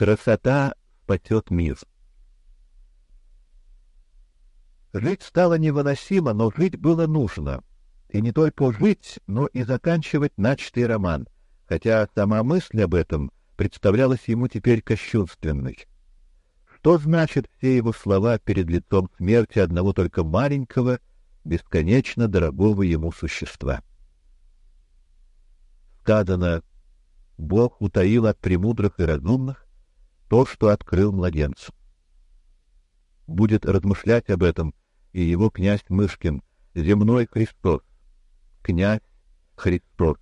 Красота спасет мир. Жить стало невыносимо, но жить было нужно. И не только жить, но и заканчивать начатый роман, хотя сама мысль об этом представлялась ему теперь кощунственной. Что значит все его слова перед лицом смерти одного только маленького, бесконечно дорогого ему существа? Сказано, Бог утаил от премудрых и разумных то, что открыл младенцу. Будет размышлять об этом и его князь Мышкин, земной Христос, князь Христос.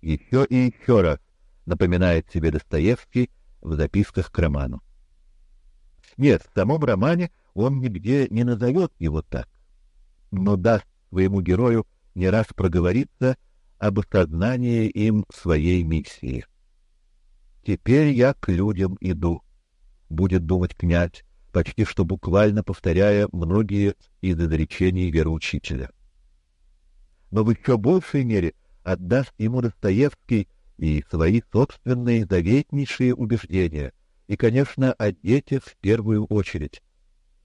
Еще и еще раз напоминает себе Достоевский в записках к роману. Нет, в самом романе он нигде не назовет его так, но даст своему герою не раз проговориться об осознании им своей миссии. Теперь я к людям иду, будет думать князь, почти что буквально повторяя многие из изречений вероучителя. Но в еще большей мере отдаст ему Достоевский и свои собственные заветнейшие убеждения, и, конечно, о детях в первую очередь.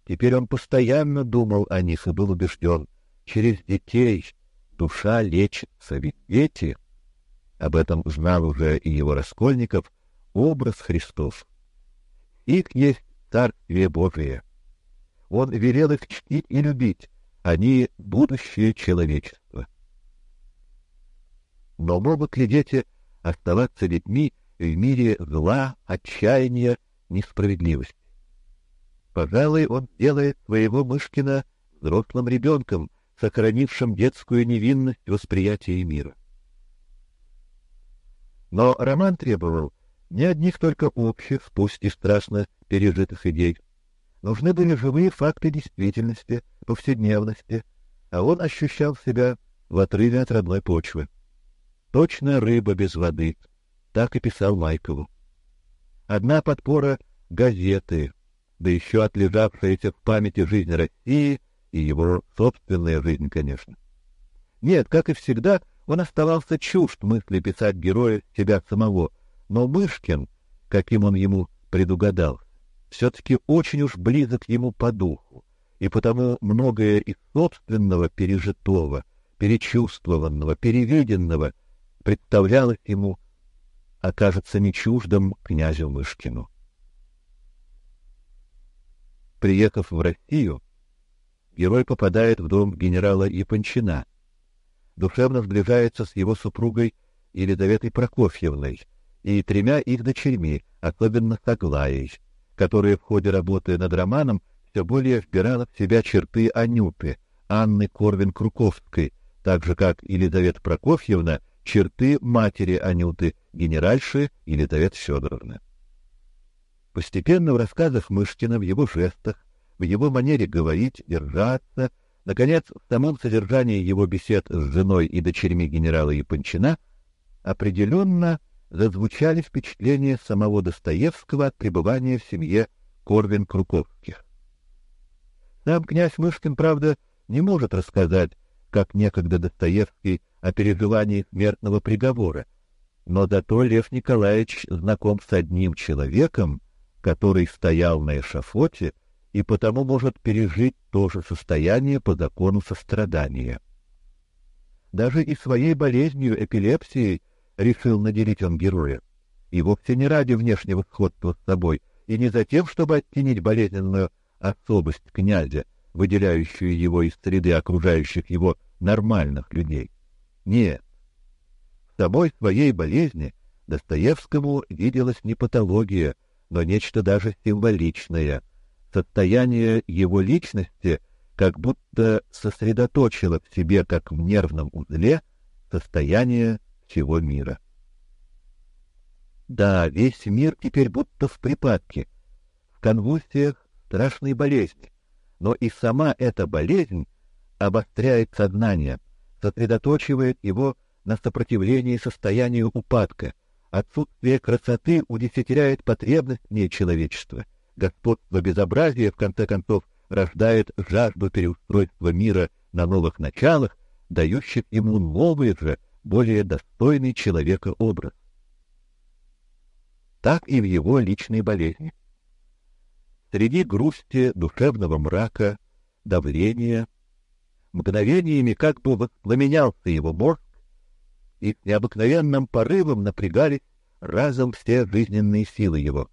Теперь он постоянно думал о них и был убежден, через детей душа лечится, ведь дети, об этом знал уже и его Раскольников, образ Христов. Их есть Царствие Божие. Он велел их чтить и любить, они — будущее человечества. Но могут ли дети оставаться детьми в мире зла, отчаяния, несправедливости? Пожалуй, он делает своего Мышкина взрослым ребенком, сохранившим детскую невинность восприятия мира. Но роман требовал не одних только общих, пусть и страстно пережитых идей. Нужны были живые факты действительности, повседневности, а он ощущал себя в отрыве от родной почвы. Точно рыба без воды, так и писал Майкову. Одна подпора — газеты, да еще отлежавшаяся в памяти жизнь России и его собственная жизнь, конечно. Нет, как и всегда, он оставался чужд мысли писать героя себя самого, но Мышкин, каким он ему предугадал, все-таки очень уж близок ему по духу, и потому многое из собственного пережитого, перечувствованного, перевиденного представлялось ему, окажется не чуждым князю Мышкину. Приехав в Россию, герой попадает в дом генерала Япончина, душевно сближается с его супругой Елизаветой Прокофьевной и тремя их дочерьми, особенно с Аглаей, которая в ходе работы над романом все более вбирала в себя черты Анюты, Анны Корвин-Круковской, так же как Елизавета Прокофьевна черты матери Анюты, генеральши Елизаветы Федоровны. Постепенно в рассказах Мышкина, в его жестах, в его манере говорить, держаться, наконец, в самом содержании его бесед с женой и дочерьми генерала Япончина определенно зазвучали впечатления самого Достоевского от пребывания в семье Корвин-Круковских. Сам князь Мышкин, правда, не может рассказать, как некогда Достоевский о переживании смертного приговора, но зато Лев Николаевич знаком с одним человеком, который стоял на эшафоте и потому может пережить то же состояние по закону сострадания. Даже и своей болезнью эпилепсией решил наделить он героя. И вовсе не ради внешнего сходства с собой, и не за тем, чтобы оттенить болезненную особость князя, выделяющую его из среды окружающих его нормальных людей. Нет. В самой своей болезни Достоевскому виделась не патология, но нечто даже символичное. Состояние его личности как будто сосредоточило в себе, как в нервном узле, состояние всего мира. Да, весь мир теперь будто в припадке, в конвульсиях страшной болезни, но и сама эта болезнь обостряет сознание, сосредоточивает его на сопротивлении состоянию упадка. Отсутствие красоты удесятеряет потребность в ней человечества. Господство безобразия, в конце концов, рождает жажду переустройства мира на новых началах, дающих ему новые же, более достойный человека образ. так и в его личной болезни. Среди грусти, душевного мрака, давления, мгновениями как бы воспламенялся его мозг, и с необыкновенным порывом напрягались разом все жизненные силы его.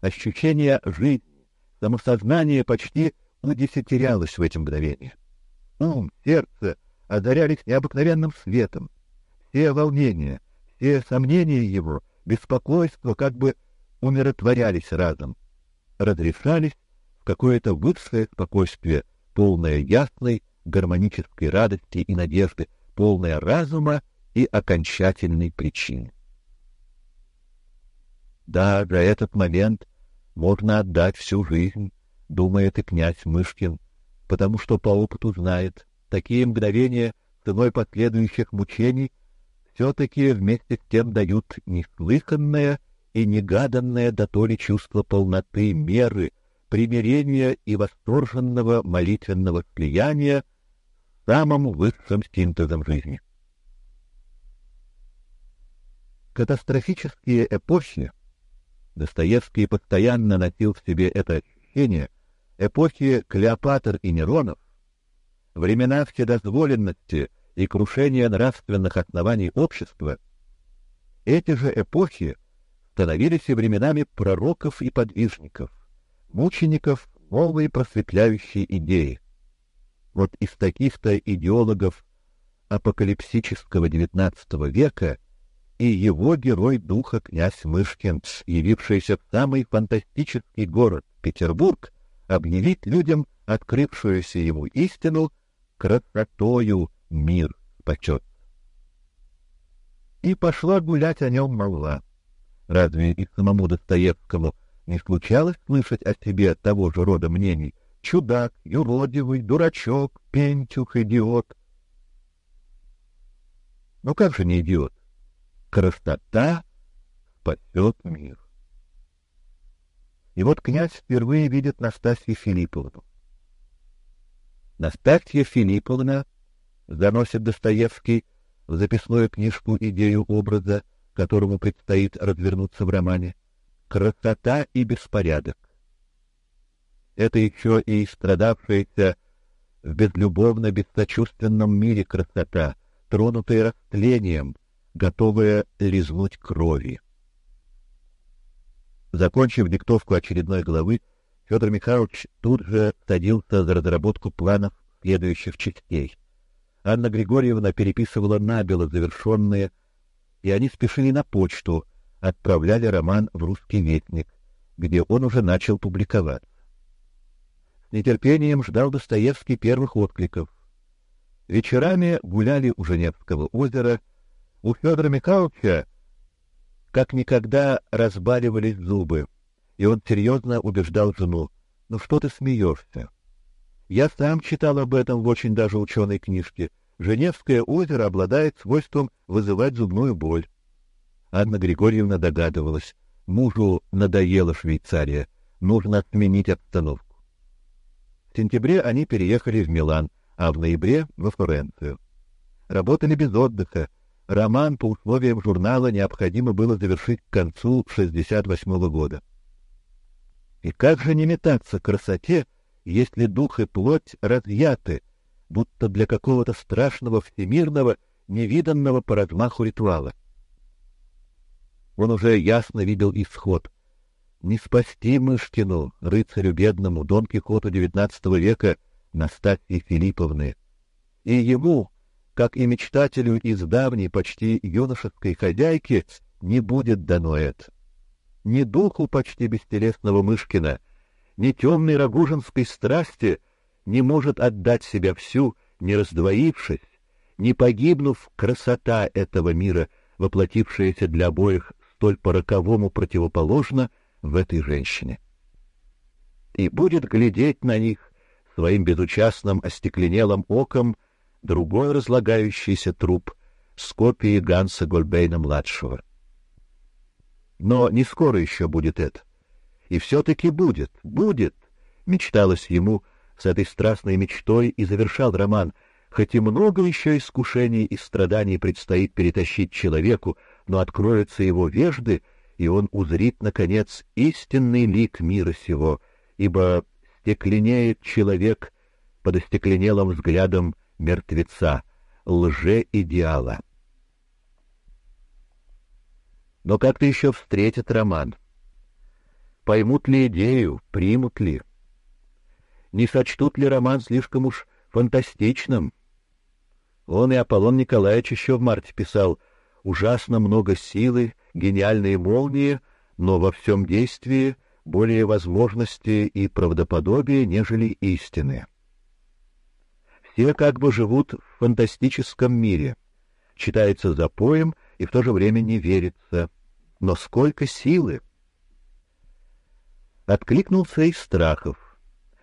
Ощущение жизни, самосознание почти удесятерялось в эти мгновения. Ум, сердце озарялись необыкновенным светом. Все волнения, все сомнения его, беспокойство как бы умиротворялись разом, разрешались в какое-то высшее спокойствие, полное ясной, гармонической радости и надежды, полное разума и окончательной причины. Да, за этот момент можно отдать всю жизнь, думает и князь Мышкин, потому что по опыту знает, такие мгновения ценой последующих мучений все-таки вместе с тем дают неслыханное и негаданное до то ли чувство полноты, меры, примирения и восторженного молитвенного слияния с самым высшим синтезом жизни. Катастрофические эпохи Достоевский постоянно носил в себе это ощущение эпохи Клеопатр и Неронов, времена вседозволенности и крушения нравственных оснований общества, эти же эпохи становились и временами пророков и подвижников, мучеников новой просветляющей идеи. Вот из таких-то идеологов апокалипсического XIX века — и его герой духа князь Мышкин, явившийся в самый фантастический город Петербург, объявить людям открывшуюся ему истину красотою мир почет. И пошла гулять о нем молва. Разве и самому Достоевскому не случалось слышать о себе того же рода мнений? Чудак, юродивый, дурачок, пентюх, идиот. Ну как же не идиот? красота спасет мир. И вот князь впервые видит Настасью Филипповну. Настасья Филипповна, заносит Достоевский в записную книжку идею образа, которому предстоит развернуться в романе, красота и беспорядок. Это еще и страдавшаяся в безлюбовно-бессочувственном мире красота, тронутая растлением, готовая лизнуть крови. Закончив диктовку очередной главы, Федор Михайлович тут же садился за разработку планов следующих частей. Анна Григорьевна переписывала набело завершенные, и они спешили на почту, отправляли роман в «Русский ветник», где он уже начал публиковаться. С нетерпением ждал Достоевский первых откликов. Вечерами гуляли у Женевского озера, у Федора Михайловича как никогда разбаливались зубы, и он серьезно убеждал жену: "Ну что ты смеешься? Я сам читал об этом в очень даже ученой книжке. Женевское озеро обладает свойством вызывать зубную боль". Анна Григорьевна догадывалась: мужу надоела Швейцария, нужно сменить обстановку. В сентябре они переехали в Милан, а в ноябре во Флоренцию. Работали без отдыха, Роман по условиям журнала необходимо было завершить к концу 68 -го года. И как же не метаться к красоте, если дух и плоть разъяты, будто для какого-то страшного всемирного, невиданного по размаху ритуала? Он уже ясно видел исход. Не спасти Мышкину, рыцарю бедному, Дон Кихоту XIX века, Настасьи Филипповны. И ему, как и мечтателю из давней, почти юношеской хозяйки, не будет дано это. Ни духу почти бестелесного Мышкина, ни темной рагужинской страсти не может отдать себя всю, не раздвоившись, не погибнув красота этого мира, воплотившаяся для обоих столь по-роковому противоположно в этой женщине. И будет глядеть на них своим безучастным остекленелым оком другой разлагающийся труп с копией Ганса Гольбейна-младшего. Но не скоро еще будет это. И все-таки будет, будет, мечталось ему с этой страстной мечтой и завершал роман, хоть и много еще искушений и страданий предстоит перетащить человеку, но откроются его вежды, и он узрит, наконец, истинный лик мира сего, ибо стекленеет человек под остекленелым взглядом мертвеца, лже-идеала. Но как-то еще встретят роман. Поймут ли идею, примут ли? Не сочтут ли роман слишком уж фантастичным? Он и Аполлон Николаевич еще в марте писал «Ужасно много силы, гениальные молнии, но во всем действии более возможности и правдоподобия, нежели истины». Все как бы живут в фантастическом мире. Читается запоем и в то же время не верится. Но сколько силы! Откликнулся и Страхов,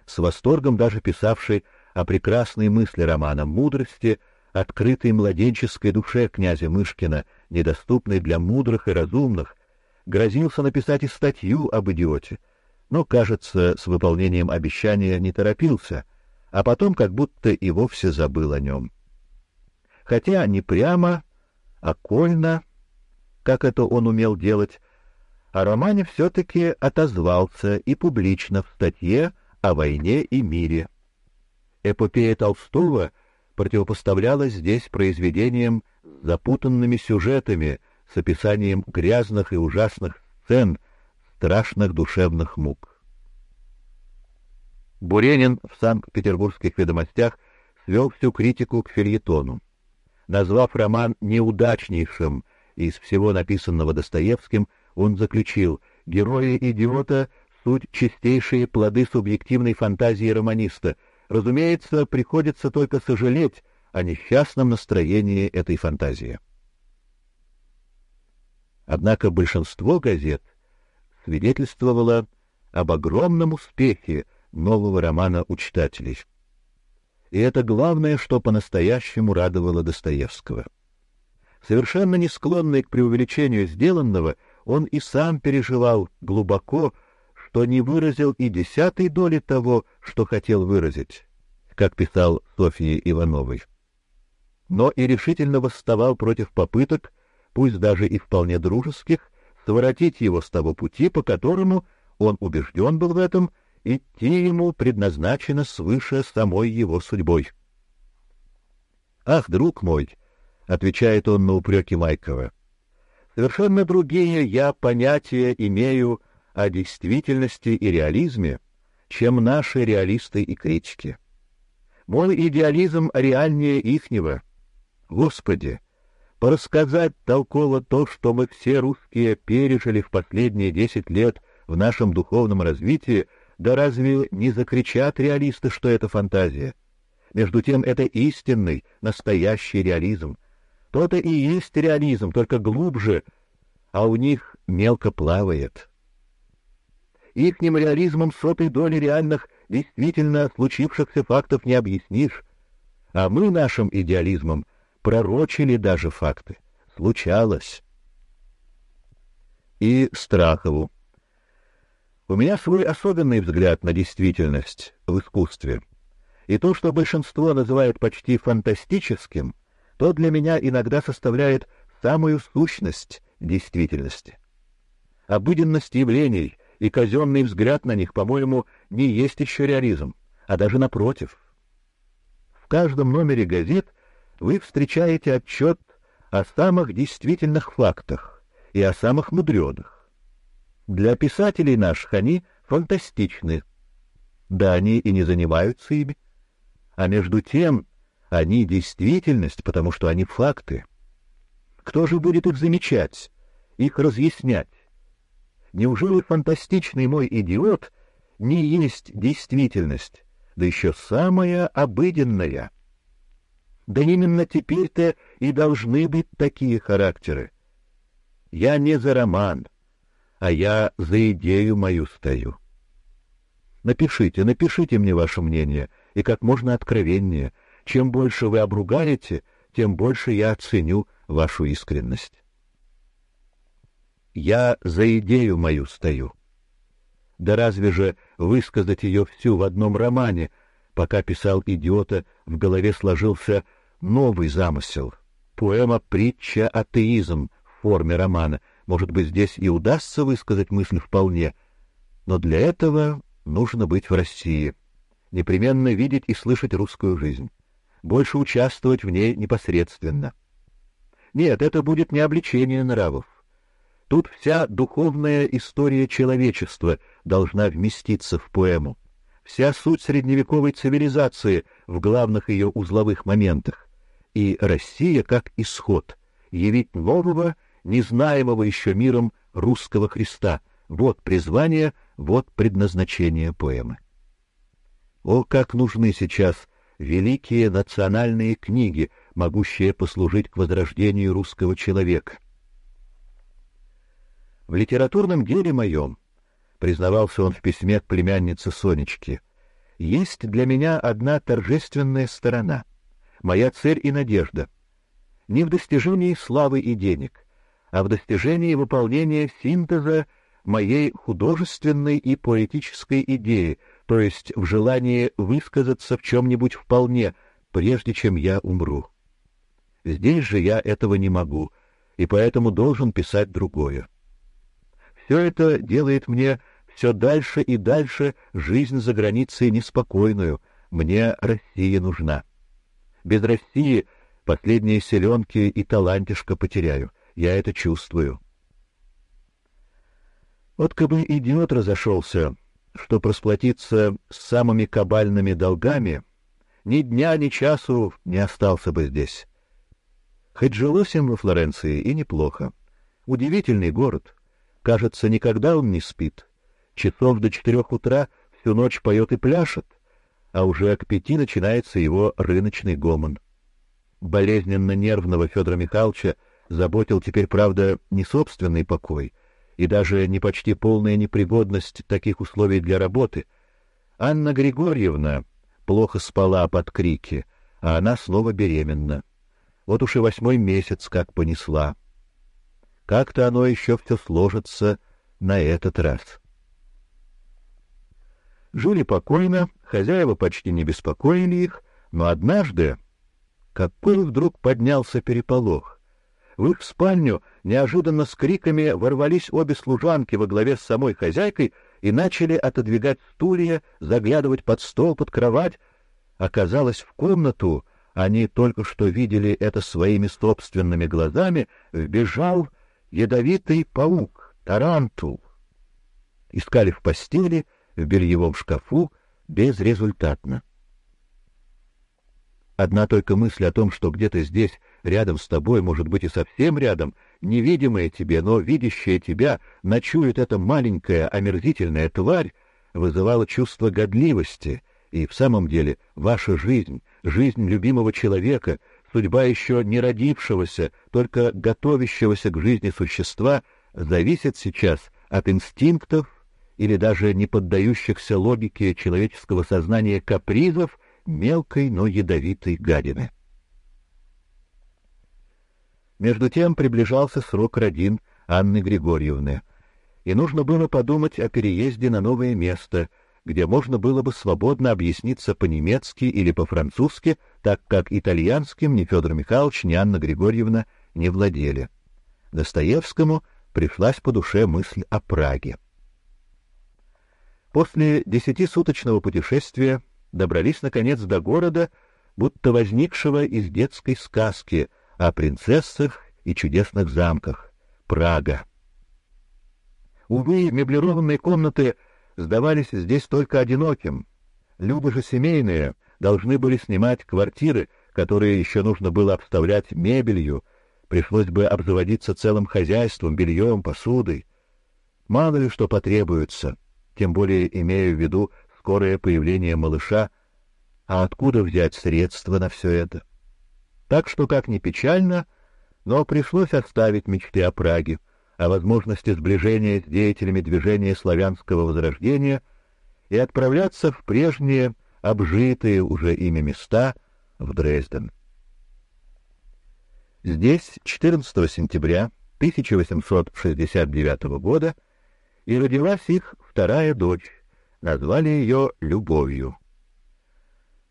с восторгом даже писавший о прекрасной мысли романа мудрости, открытой младенческой душе князя Мышкина, недоступной для мудрых и разумных, грозился написать и статью об идиоте, но, кажется, с выполнением обещания не торопился, а потом как будто и вовсе забыл о нем. Хотя не прямо, окольно, как это он умел делать, о романе все-таки отозвался и публично в статье о войне и мире. Эпопея Толстого противопоставлялась здесь произведениям с запутанными сюжетами, с описанием грязных и ужасных сцен, страшных душевных мук. Буренин в Санкт-Петербургских ведомостях свел всю критику к фельетону назвав роман неудачнейшим из всего написанного Достоевским, он заключил: герои идиота суть чистейшие плоды субъективной фантазии романиста. Разумеется, приходится только сожалеть о несчастном настроении этой фантазии. Однако большинство газет свидетельствовало об огромном успехе нового романа у читателей и это главное, что по-настоящему радовало Достоевского. Совершенно не склонный к преувеличению сделанного, он и сам переживал глубоко, что не выразил и десятой доли того, что хотел выразить, как писал Софье Ивановой. Но и решительно восставал против попыток, пусть даже и вполне дружеских, своротить его с того пути, по которому он убежден был в этом, идти ему предназначено свыше самой его судьбой. Ах, друг мой, отвечает он на упреки Майкова. Совершенно другие я понятия имею о действительности и реализме, чем наши реалисты и критики. Мой идеализм реальнее ихнего. Господи, порассказать толково то, что мы все русские пережили в последние десять лет в нашем духовном развитии, да разве не закричат реалисты, что это фантазия? Между тем это истинный, настоящий реализм. То-то и есть реализм, только глубже, а у них мелко плавает. Ихним реализмом сотой доли реальных, действительно случившихся фактов не объяснишь, а мы нашим идеализмом пророчили даже факты. Случалось. И Страхову у меня свой особенный взгляд на действительность в искусстве. И то, что большинство называют почти фантастическим, то для меня иногда составляет самую сущность действительности. Обыденность явлений и казенный взгляд на них, по-моему, не есть еще реализм, а даже напротив. В каждом номере газет вы встречаете отчет о самых действительных фактах и о самых мудреных. Для писателей наших они фантастичны. Да они и не занимаются ими. А между тем они действительность, потому что они факты. Кто же будет их замечать, их разъяснять? Неужели фантастичный мой идиот не есть действительность, да еще самая обыденная? Да именно теперь-то и должны быть такие характеры. Я не за роман, а я за идею мою стою. Напишите, напишите мне ваше мнение, и как можно откровеннее. Чем больше вы обругаете, тем больше я оценю вашу искренность. Я за идею мою стою. Да разве же высказать ее всю в одном романе, пока писал идиота, в голове сложился новый замысел. Поэма «Притча атеизм» в форме романа — Может быть, здесь и удастся высказать мысль вполне, но для этого нужно быть в России, непременно видеть и слышать русскую жизнь, больше участвовать в ней непосредственно. Нет, это будет не обличение нравов. Тут вся духовная история человечества должна вместиться в поэму, вся суть средневековой цивилизации в главных ее узловых моментах, и Россия как исход, явить нового, незнаемого еще миром русского Христа. Вот призвание, вот предназначение поэмы. О, как нужны сейчас великие национальные книги, могущие послужить к возрождению русского человека. В литературном деле моем, признавался он в письме к племяннице Сонечке, есть для меня одна торжественная сторона, моя цель и надежда. Не в достижении славы и денег, а в достижении выполнения синтеза моей художественной и поэтической идеи, то есть в желании высказаться в чем-нибудь вполне, прежде чем я умру. Здесь же я этого не могу, и поэтому должен писать другое. Все это делает мне все дальше и дальше жизнь за границей неспокойную. Мне Россия нужна. Без России последние селенки и талантишко потеряю. Я это чувствую. Вот как бы идиот разошелся, что просплатиться с самыми кабальными долгами, ни дня, ни часу не остался бы здесь. Хоть жилось им во Флоренции и неплохо. Удивительный город. Кажется, никогда он не спит. Часов до четырех утра всю ночь поет и пляшет, а уже к пяти начинается его рыночный гомон. Болезненно нервного Федора Михайловича заботил теперь, правда, не собственный покой и даже не почти полная непригодность таких условий для работы. Анна Григорьевна плохо спала под крики, а она снова беременна. Вот уж и восьмой месяц как понесла. Как-то оно еще все сложится на этот раз. Жили покойно, хозяева почти не беспокоили их, но однажды какой вдруг поднялся переполох. В их спальню неожиданно с криками ворвались обе служанки во главе с самой хозяйкой и начали отодвигать стулья, заглядывать под стол, под кровать. Оказалось, в комнату, они только что видели это своими собственными глазами, вбежал ядовитый паук, тарантул. Искали в постели, в бельевом шкафу, безрезультатно. Одна только мысль о том, что где-то здесь, рядом с тобой, может быть и совсем рядом, невидимая тебе, но видящая тебя, ночует эта маленькая омерзительная тварь, вызывала чувство годливости, и в самом деле ваша жизнь, жизнь любимого человека, судьба еще не родившегося, только готовящегося к жизни существа зависит сейчас от инстинктов или даже не поддающихся логике человеческого сознания капризов мелкой, но ядовитой гадины. Между тем приближался срок родин Анны Григорьевны, и нужно было подумать о переезде на новое место, где можно было бы свободно объясниться по-немецки или по-французски, так как итальянским ни Федор Михайлович, ни Анна Григорьевна не владели. Достоевскому пришлась по душе мысль о Праге. После десятисуточного путешествия добрались наконец до города, будто возникшего из детской сказки о принцессах и чудесных замках Прага. Увы, меблированные комнаты сдавались здесь только одиноким. Люди же семейные должны были снимать квартиры, которые еще нужно было обставлять мебелью, пришлось бы обзаводиться целым хозяйством, бельем, посудой. Мало ли что потребуется, тем более имея в виду скорое появление малыша, а откуда взять средства на все это? Так что, как ни печально, но пришлось оставить мечты о Праге, о возможности сближения с деятелями движения славянского возрождения и отправляться в прежние, обжитые уже ими места, в Дрезден. Здесь 14 сентября 1869 года и родилась их вторая дочь, назвали ее Любовью.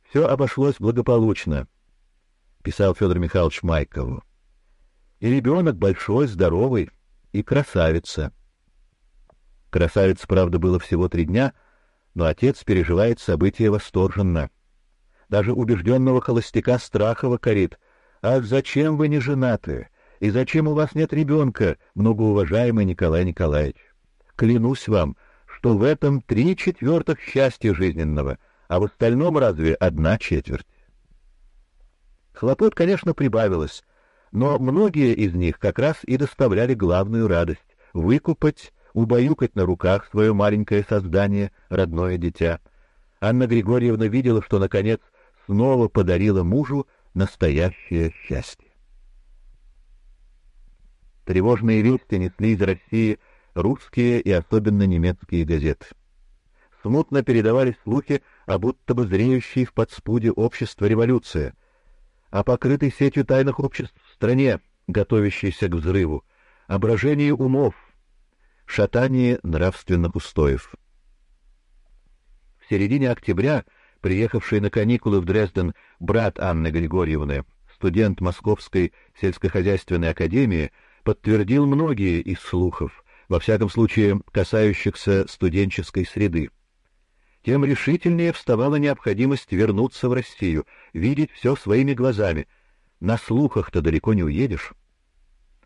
Все обошлось благополучно, писал Федор Михайлович Майкову. И ребенок большой, здоровый, и красавица. Красавица, правда, было всего три дня, но отец переживает события восторженно. Даже убежденного холостяка Страхова корит. «Ах, зачем вы не женаты? И зачем у вас нет ребенка, многоуважаемый Николай Николаевич? Клянусь вам, что в этом три четвертых счастья жизненного, а в остальном разве одна четверть?» Хлопот, конечно, прибавилось, но многие из них как раз и доставляли главную радость — выкупать, убаюкать на руках свое маленькое создание, родное дитя. Анна Григорьевна видела, что, наконец, снова подарила мужу настоящее счастье. Тревожные вести несли из России русские и особенно немецкие газеты. Смутно передавались слухи о будто бы зреющей в подспуде общества революции, о покрытой сетью тайных обществ в стране, готовящейся к взрыву, о умов, шатании нравственных устоев. В середине октября приехавший на каникулы в Дрезден брат Анны Григорьевны, студент Московской сельскохозяйственной академии, подтвердил многие из слухов, во всяком случае касающихся студенческой среды. Тем решительнее вставала необходимость вернуться в Россию, видеть все своими глазами. На слухах-то далеко не уедешь.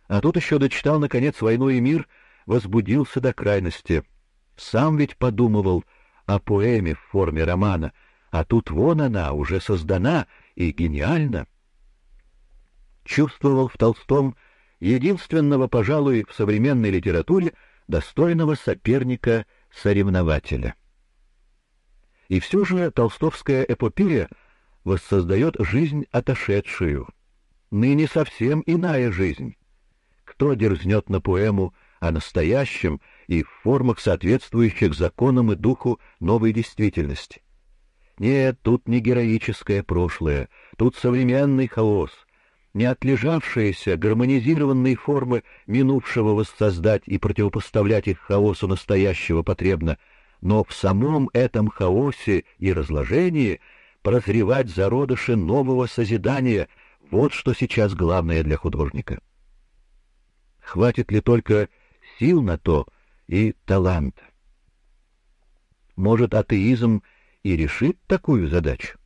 А тут еще дочитал, наконец, «Войну и мир», возбудился до крайности. Сам ведь подумывал о поэме в форме романа — а тут вон она, уже создана и гениальна. Чувствовал в Толстом единственного, пожалуй, в современной литературе достойного соперника-соревнователя. И все же толстовская эпопея воссоздает жизнь отошедшую, ныне совсем иная жизнь. Кто дерзнет на поэму о настоящем и в формах, соответствующих законам и духу новой действительности? Нет, тут не героическое прошлое, тут современный хаос. Не отлежавшиеся гармонизированные формы минувшего воссоздать и противопоставлять их хаосу настоящего потребно, но в самом этом хаосе и разложении прозревать зародыши нового созидания — вот что сейчас главное для художника. Хватит ли только сил на то и таланта? Может, атеизм — и решит такую задачу.